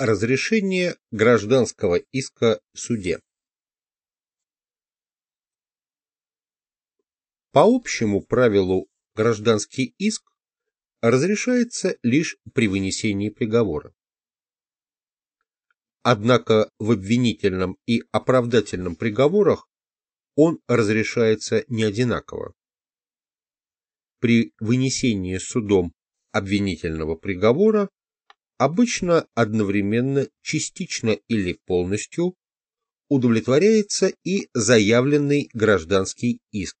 Разрешение гражданского иска в суде. По общему правилу гражданский иск разрешается лишь при вынесении приговора. Однако в обвинительном и оправдательном приговорах он разрешается не одинаково. При вынесении судом обвинительного приговора обычно одновременно, частично или полностью удовлетворяется и заявленный гражданский иск.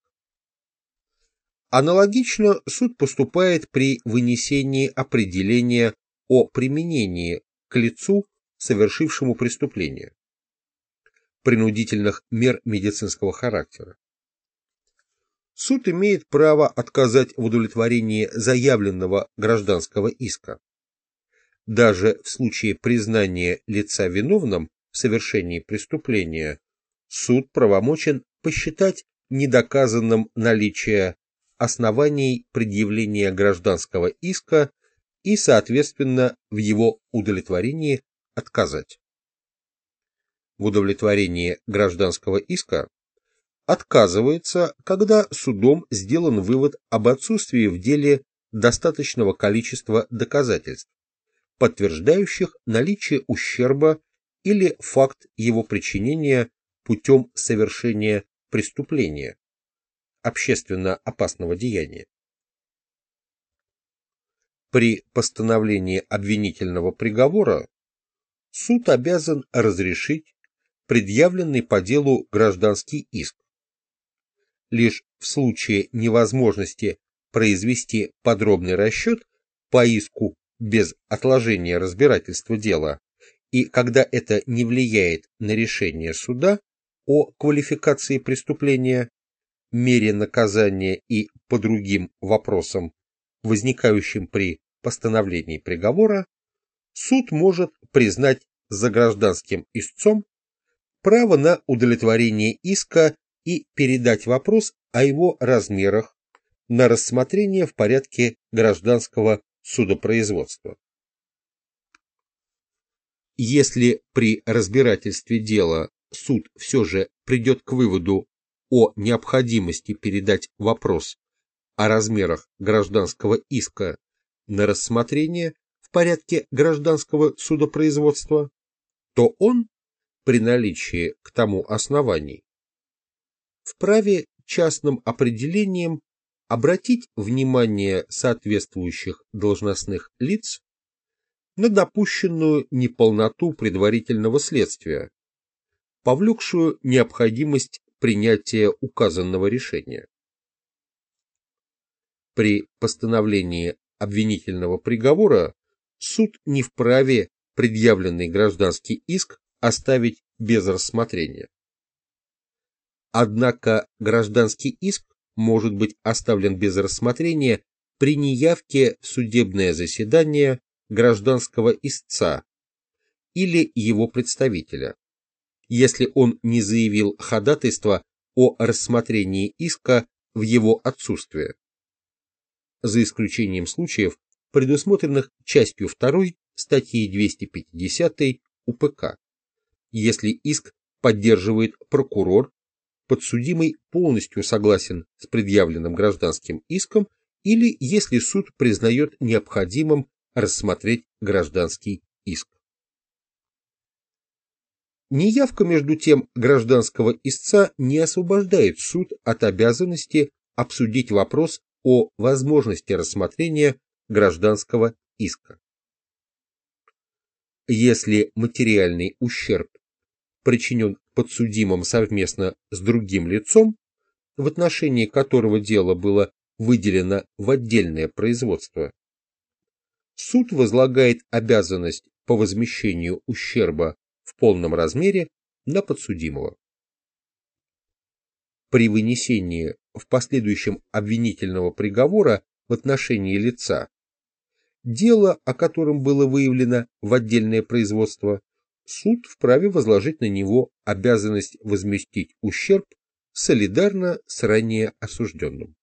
Аналогично суд поступает при вынесении определения о применении к лицу, совершившему преступление, принудительных мер медицинского характера. Суд имеет право отказать в удовлетворении заявленного гражданского иска даже в случае признания лица виновным в совершении преступления, суд правомочен посчитать недоказанным наличие оснований предъявления гражданского иска и, соответственно, в его удовлетворении отказать. В удовлетворении гражданского иска отказывается, когда судом сделан вывод об отсутствии в деле достаточного количества доказательств, подтверждающих наличие ущерба или факт его причинения путем совершения преступления, общественно опасного деяния. При постановлении обвинительного приговора суд обязан разрешить предъявленный по делу гражданский иск. Лишь в случае невозможности произвести подробный расчет по иску без отложения разбирательства дела, и когда это не влияет на решение суда о квалификации преступления, мере наказания и по другим вопросам, возникающим при постановлении приговора, суд может признать за гражданским истцом право на удовлетворение иска и передать вопрос о его размерах на рассмотрение в порядке гражданского судопроизводства. Если при разбирательстве дела суд все же придет к выводу о необходимости передать вопрос о размерах гражданского иска на рассмотрение в порядке гражданского судопроизводства, то он, при наличии к тому оснований, вправе частным определением обратить внимание соответствующих должностных лиц на допущенную неполноту предварительного следствия, повлекшую необходимость принятия указанного решения. При постановлении обвинительного приговора суд не вправе предъявленный гражданский иск оставить без рассмотрения. Однако гражданский иск может быть оставлен без рассмотрения при неявке в судебное заседание гражданского истца или его представителя, если он не заявил ходатайство о рассмотрении иска в его отсутствие, за исключением случаев, предусмотренных частью 2 статьи 250 УПК, если иск поддерживает прокурор подсудимый полностью согласен с предъявленным гражданским иском или если суд признает необходимым рассмотреть гражданский иск. Неявка, между тем, гражданского истца не освобождает суд от обязанности обсудить вопрос о возможности рассмотрения гражданского иска. Если материальный ущерб причинен подсудимым совместно с другим лицом, в отношении которого дело было выделено в отдельное производство, суд возлагает обязанность по возмещению ущерба в полном размере на подсудимого. При вынесении в последующем обвинительного приговора в отношении лица дело, о котором было выявлено в отдельное производство, суд вправе возложить на него обязанность возместить ущерб солидарно с ранее осужденным.